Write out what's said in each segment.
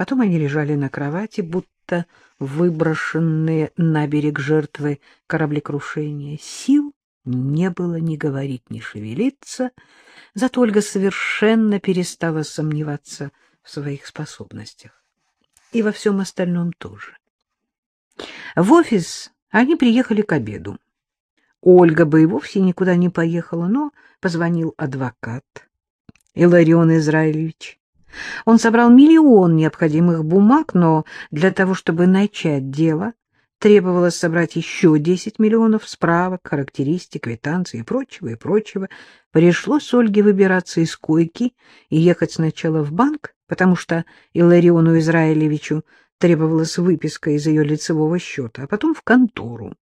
Потом они лежали на кровати, будто выброшенные на берег жертвы кораблекрушения. Сил не было ни говорить, ни шевелиться, зато Ольга совершенно перестала сомневаться в своих способностях. И во всем остальном тоже. В офис они приехали к обеду. Ольга бы и вовсе никуда не поехала, но позвонил адвокат Иларион Израилевич. Он собрал миллион необходимых бумаг, но для того, чтобы начать дело, требовалось собрать еще 10 миллионов справок, характеристик, квитанций и прочего, и прочего. Пришлось Ольге выбираться из койки и ехать сначала в банк, потому что Илариону Израилевичу требовалась выписка из ее лицевого счета, а потом в контору.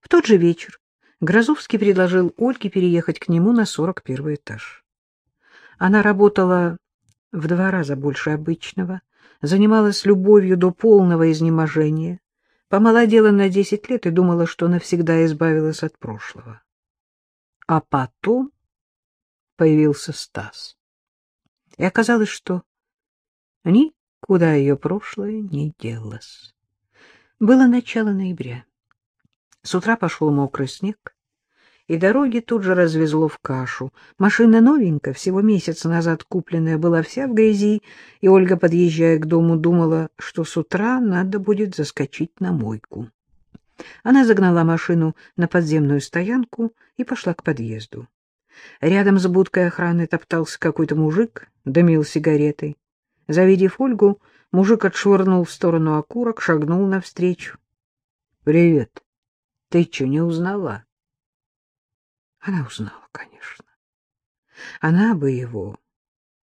В тот же вечер Грозовский предложил Ольге переехать к нему на 41 этаж. Она работала в два раза больше обычного, занималась любовью до полного изнеможения, помолодела на десять лет и думала, что навсегда избавилась от прошлого. А потом появился Стас. И оказалось, что никуда ее прошлое не делось. Было начало ноября. С утра пошел мокрый снег, и дороги тут же развезло в кашу. Машина новенькая, всего месяц назад купленная, была вся в грязи, и Ольга, подъезжая к дому, думала, что с утра надо будет заскочить на мойку. Она загнала машину на подземную стоянку и пошла к подъезду. Рядом с будкой охраны топтался какой-то мужик, дымил сигаретой. Завидев Ольгу, мужик отшвырнул в сторону окурок, шагнул навстречу. — Привет. Ты что, не узнала? Она узнала, конечно. Она бы его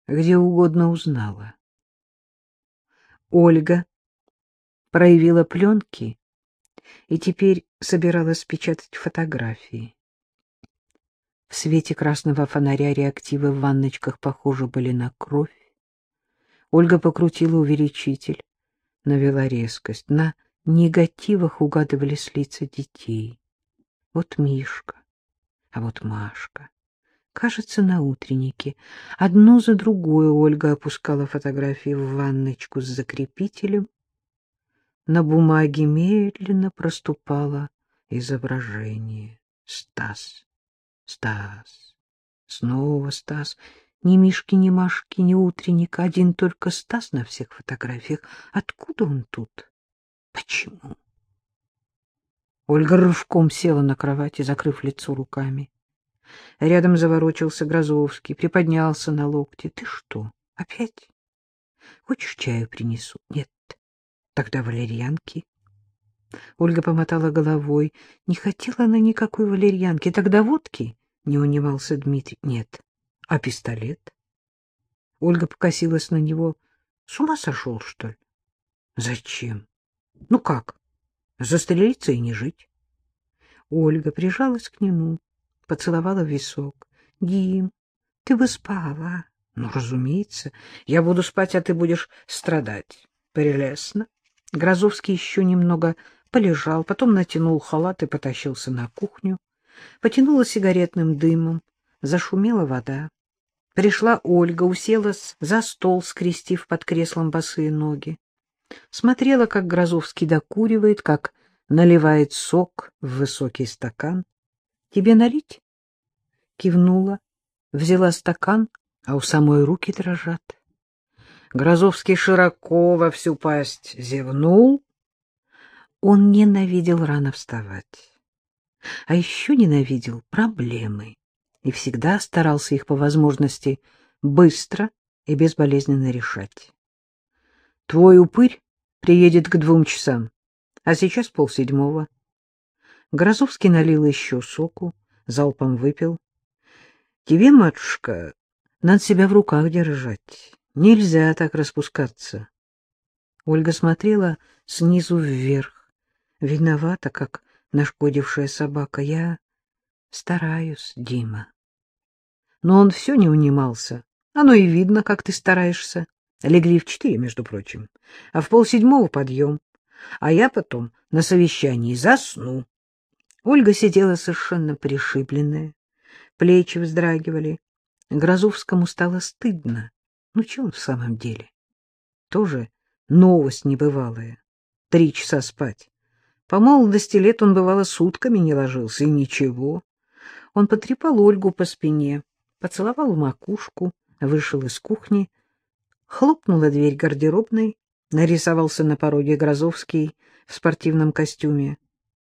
где угодно узнала. Ольга проявила пленки и теперь собиралась печатать фотографии. В свете красного фонаря реактивы в ванночках похожи были на кровь. Ольга покрутила увеличитель, навела резкость. На негативах угадывались лица детей. Вот Мишка, а вот Машка. Кажется, на утреннике. Одну за другой Ольга опускала фотографии в ванночку с закрепителем. На бумаге медленно проступало изображение. Стас, Стас, снова Стас. Ни Мишки, ни Машки, ни утренника, один только Стас на всех фотографиях. Откуда он тут? Почему? Ольга рывком села на кровати, закрыв лицо руками. Рядом заворочился Грозовский, приподнялся на локте. — Ты что, опять? Хочешь, чаю принесу? — Нет. Тогда валерьянки. Ольга помотала головой. Не хотела она никакой валерьянки. Тогда водки? Не унимался Дмитрий. Нет. А пистолет? Ольга покосилась на него. С ума сошел, что ли? Зачем? Ну как? Застрелиться и не жить. Ольга прижалась к нему, поцеловала в висок. — Дим, ты бы спала. — Ну, разумеется. Я буду спать, а ты будешь страдать. Прелестно. Грозовский еще немного полежал, потом натянул халат и потащился на кухню. Потянула сигаретным дымом, зашумела вода. Пришла Ольга, уселась за стол, скрестив под креслом босые ноги. Смотрела, как Грозовский докуривает, как наливает сок в высокий стакан. — Тебе налить? Кивнула, взяла стакан, а у самой руки дрожат. Грозовский широко во всю пасть зевнул. Он ненавидел рано вставать, а еще ненавидел проблемы и всегда старался их по возможности быстро и безболезненно решать. Твой упырь приедет к двум часам, а сейчас полседьмого. Грозовский налил еще соку, залпом выпил. Тебе, матушка, надо себя в руках держать. Нельзя так распускаться. Ольга смотрела снизу вверх, виновата, как нашкодившая собака. Я стараюсь, Дима. Но он все не унимался. Оно и видно, как ты стараешься. Легли в четыре, между прочим, а в полседьмого подъем. А я потом на совещании засну. Ольга сидела совершенно пришибленная, плечи вздрагивали. Грозовскому стало стыдно. Ну, он в самом деле? Тоже новость небывалая. Три часа спать. По молодости лет он, бывало, сутками не ложился, и ничего. Он потрепал Ольгу по спине, поцеловал макушку, вышел из кухни, хлопнула дверь гардеробной, нарисовался на пороге Грозовский в спортивном костюме.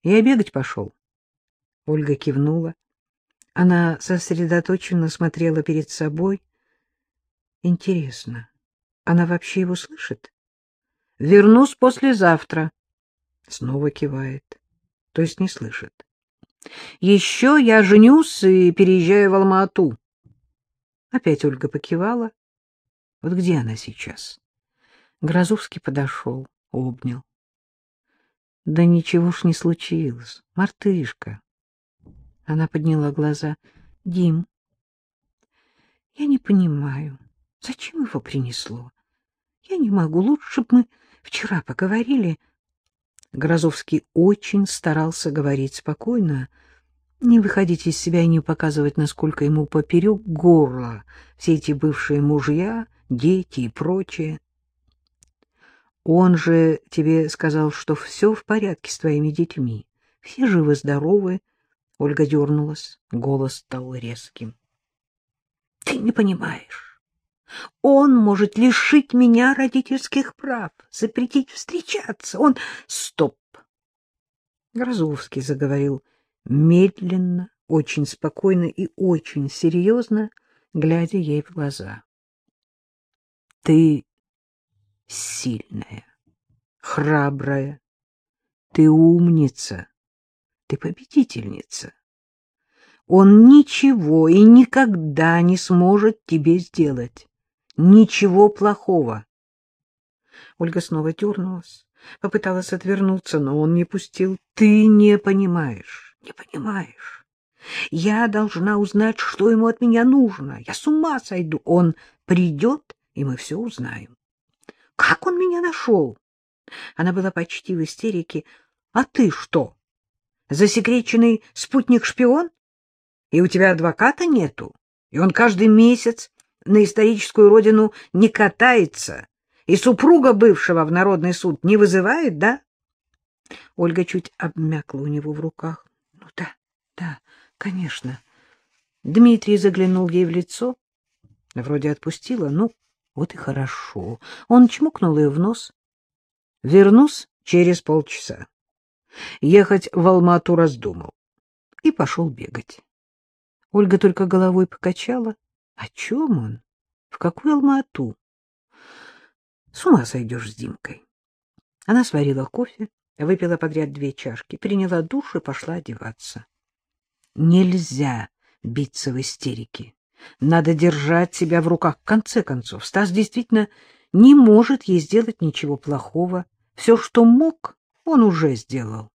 Я бегать пошел. Ольга кивнула. Она сосредоточенно смотрела перед собой. Интересно, она вообще его слышит? Вернусь послезавтра. Снова кивает. То есть не слышит. Еще я женюсь и переезжаю в Алма-Ату. Опять Ольга покивала. Вот где она сейчас? Грозовский подошел, обнял. Да ничего ж не случилось, мартышка. Она подняла глаза. Дим, я не понимаю, зачем его принесло? Я не могу, лучше бы мы вчера поговорили. Грозовский очень старался говорить спокойно, не выходить из себя и не показывать, насколько ему поперек горла все эти бывшие мужья, дети и прочее. Он же тебе сказал, что все в порядке с твоими детьми. Все живы-здоровы. Ольга дернулась, голос стал резким. Ты не понимаешь. Он может лишить меня родительских прав, запретить встречаться. Он... Стоп! Грозовский заговорил медленно, очень спокойно и очень серьезно, глядя ей в глаза. Ты сильная, храбрая. Ты умница, ты победительница. Он ничего и никогда не сможет тебе сделать. Ничего плохого. Ольга снова дернулась, попыталась отвернуться, но он не пустил. Ты не понимаешь, не понимаешь. Я должна узнать, что ему от меня нужно. Я с ума сойду. Он придет, и мы все узнаем. Как он меня нашел? Она была почти в истерике. А ты что? Засекреченный спутник-шпион? И у тебя адвоката нету? И он каждый месяц на историческую родину не катается? И супруга бывшего в народный суд не вызывает, да? Ольга чуть обмякла у него в руках. Ну да, да, конечно. Дмитрий заглянул ей в лицо. Вроде отпустила, ну, вот и хорошо. Он чмокнул ее в нос. Вернусь через полчаса. Ехать в Алмату раздумал. И пошел бегать. Ольга только головой покачала. О чем он? В какую Алмату? С ума сойдешь с Димкой. Она сварила кофе, выпила подряд две чашки, приняла душ и пошла одеваться. Нельзя биться в истерике. Надо держать себя в руках. В конце концов, Стас действительно не может ей сделать ничего плохого. Все, что мог, он уже сделал.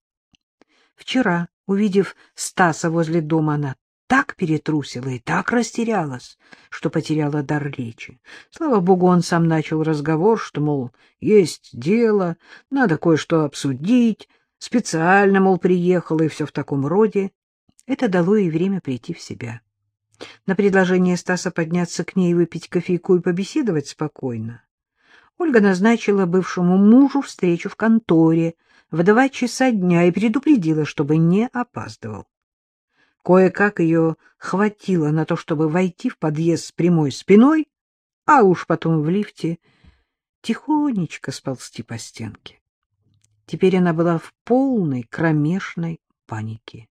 Вчера, увидев Стаса возле дома, она так перетрусила и так растерялась, что потеряла дар речи. Слава богу, он сам начал разговор, что, мол, есть дело, надо кое-что обсудить, специально, мол, приехала и все в таком роде. Это дало ей время прийти в себя. На предложение Стаса подняться к ней, выпить кофейку и побеседовать спокойно, Ольга назначила бывшему мужу встречу в конторе в два часа дня и предупредила, чтобы не опаздывал. Кое-как ее хватило на то, чтобы войти в подъезд с прямой спиной, а уж потом в лифте тихонечко сползти по стенке. Теперь она была в полной кромешной панике.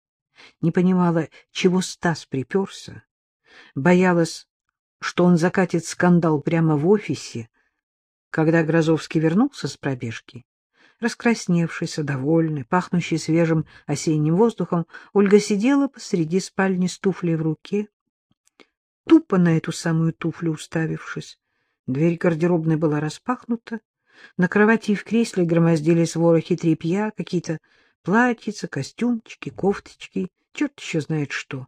Не понимала, чего Стас приперся, боялась, что он закатит скандал прямо в офисе, когда Грозовский вернулся с пробежки. Раскрасневшийся, довольный, пахнущий свежим осенним воздухом, Ольга сидела посреди спальни с туфлей в руке, тупо на эту самую туфлю уставившись. Дверь гардеробной была распахнута, на кровати и в кресле громоздились ворохи тряпья, какие-то платьица, костюмчики, кофточки, черт еще знает что.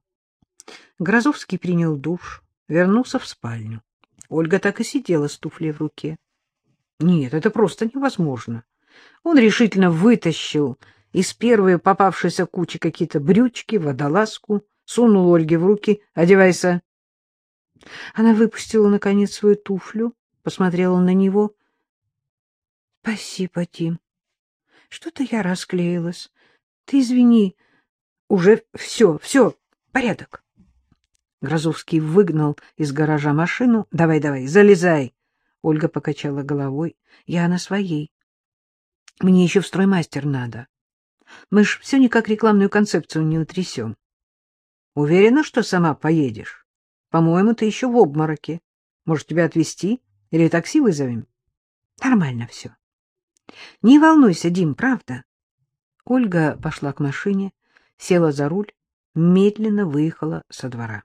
Грозовский принял душ, вернулся в спальню. Ольга так и сидела с туфлей в руке. Нет, это просто невозможно. Он решительно вытащил из первой попавшейся кучи какие-то брючки, водолазку, сунул Ольге в руки. «Одевайся». Она выпустила, наконец, свою туфлю, посмотрела на него. — Спасибо, Тим. Что-то я расклеилась. Ты извини. Уже все, все, порядок. Грозовский выгнал из гаража машину. — Давай, давай, залезай. Ольга покачала головой. — Я на своей. Мне еще в строймастер надо. Мы ж все никак рекламную концепцию не утрясем. Уверена, что сама поедешь? По-моему, ты еще в обмороке. Может, тебя отвезти или такси вызовем? Нормально все. Не волнуйся, Дим, правда. Ольга пошла к машине, села за руль, медленно выехала со двора.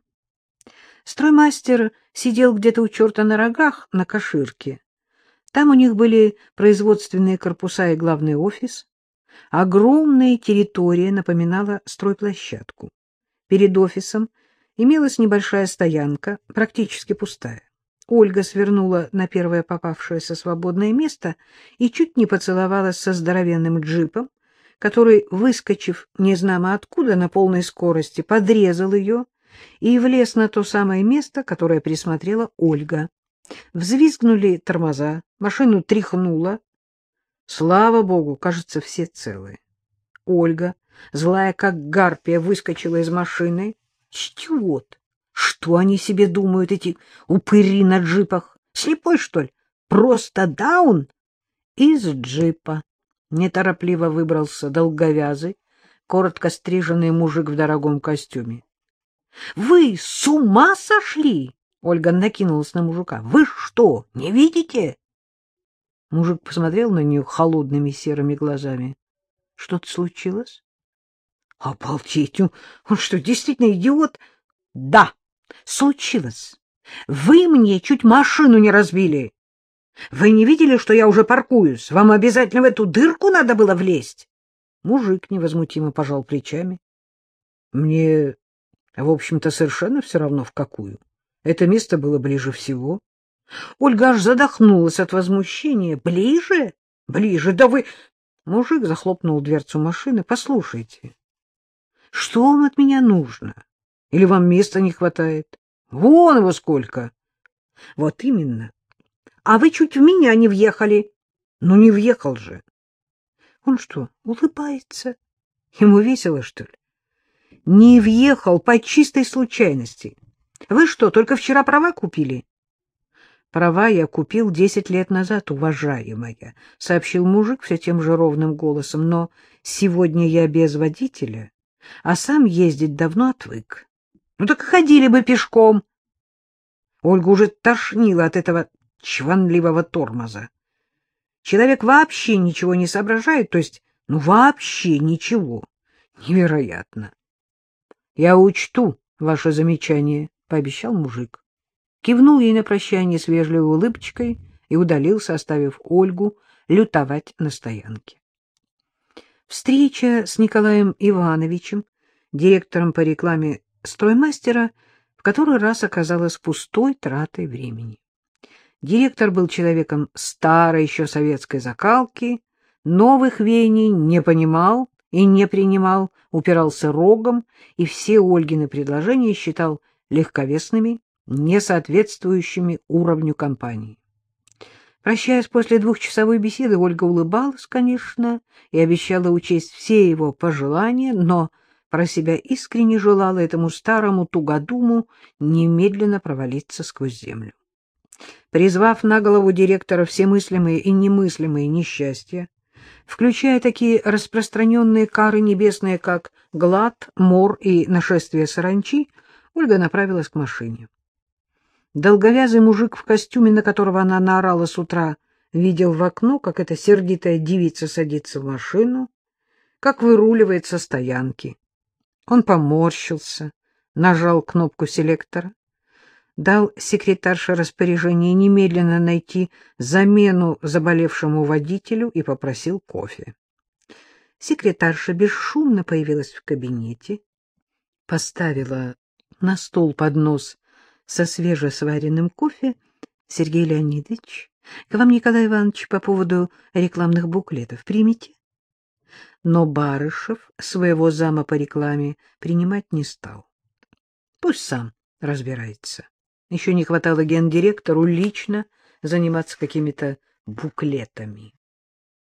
Строймастер сидел где-то у черта на рогах на Каширке. Там у них были производственные корпуса и главный офис. Огромная территория напоминала стройплощадку. Перед офисом имелась небольшая стоянка, практически пустая. Ольга свернула на первое попавшееся свободное место и чуть не поцеловалась со здоровенным джипом, который, выскочив незнамо откуда на полной скорости, подрезал ее и влез на то самое место, которое присмотрела Ольга. Взвизгнули тормоза, машину тряхнуло. Слава богу, кажется, все целые. Ольга, злая как гарпия, выскочила из машины. Чтет! Что они себе думают, эти упыри на джипах? Слепой, что ли? Просто даун? Из джипа неторопливо выбрался долговязый, коротко стриженный мужик в дорогом костюме. — Вы с ума сошли? — Ольга накинулась на мужика. — Вы что, не видите? Мужик посмотрел на нее холодными серыми глазами. — Что-то случилось? — Обалдеть! Он что, действительно идиот? — Да, случилось. Вы мне чуть машину не разбили. Вы не видели, что я уже паркуюсь? Вам обязательно в эту дырку надо было влезть? Мужик невозмутимо пожал плечами. Мне в общем-то, совершенно все равно в какую. Это место было ближе всего. Ольга аж задохнулась от возмущения. «Ближе? Ближе? Да вы...» Мужик захлопнул дверцу машины. «Послушайте, что вам от меня нужно? Или вам места не хватает? Вон его сколько!» «Вот именно. А вы чуть в меня не въехали». «Ну, не въехал же». «Он что, улыбается? Ему весело, что ли?» Не въехал по чистой случайности. Вы что, только вчера права купили? Права я купил десять лет назад, уважаемая, — сообщил мужик все тем же ровным голосом, но сегодня я без водителя, а сам ездить давно отвык. Ну так ходили бы пешком. Ольга уже тошнила от этого чванливого тормоза. Человек вообще ничего не соображает, то есть, ну, вообще ничего. Невероятно. — Я учту ваше замечание, — пообещал мужик. Кивнул ей на прощание с вежливой улыбочкой и удалился, оставив Ольгу лютовать на стоянке. Встреча с Николаем Ивановичем, директором по рекламе строймастера, в который раз оказалась пустой тратой времени. Директор был человеком старой еще советской закалки, новых веяний не понимал и не принимал, упирался рогом и все Ольгины предложения считал легковесными, не соответствующими уровню компании. Прощаясь после двухчасовой беседы, Ольга улыбалась, конечно, и обещала учесть все его пожелания, но про себя искренне желала этому старому тугодуму немедленно провалиться сквозь землю. Призвав на голову директора все мыслимые и немыслимые несчастья, включая такие распространенные кары небесные, как глад, мор и нашествие саранчи, Ольга направилась к машине. Долговязый мужик в костюме, на которого она наорала с утра, видел в окно, как эта сердитая девица садится в машину, как выруливает со стоянки. Он поморщился, нажал кнопку селектора дал секретарше распоряжение немедленно найти замену заболевшему водителю и попросил кофе. Секретарша бесшумно появилась в кабинете, поставила на стол поднос со свежесваренным кофе. — Сергей Леонидович, к вам Николай Иванович по поводу рекламных буклетов примите? Но Барышев своего зама по рекламе принимать не стал. Пусть сам разбирается. Еще не хватало гендиректору лично заниматься какими-то буклетами.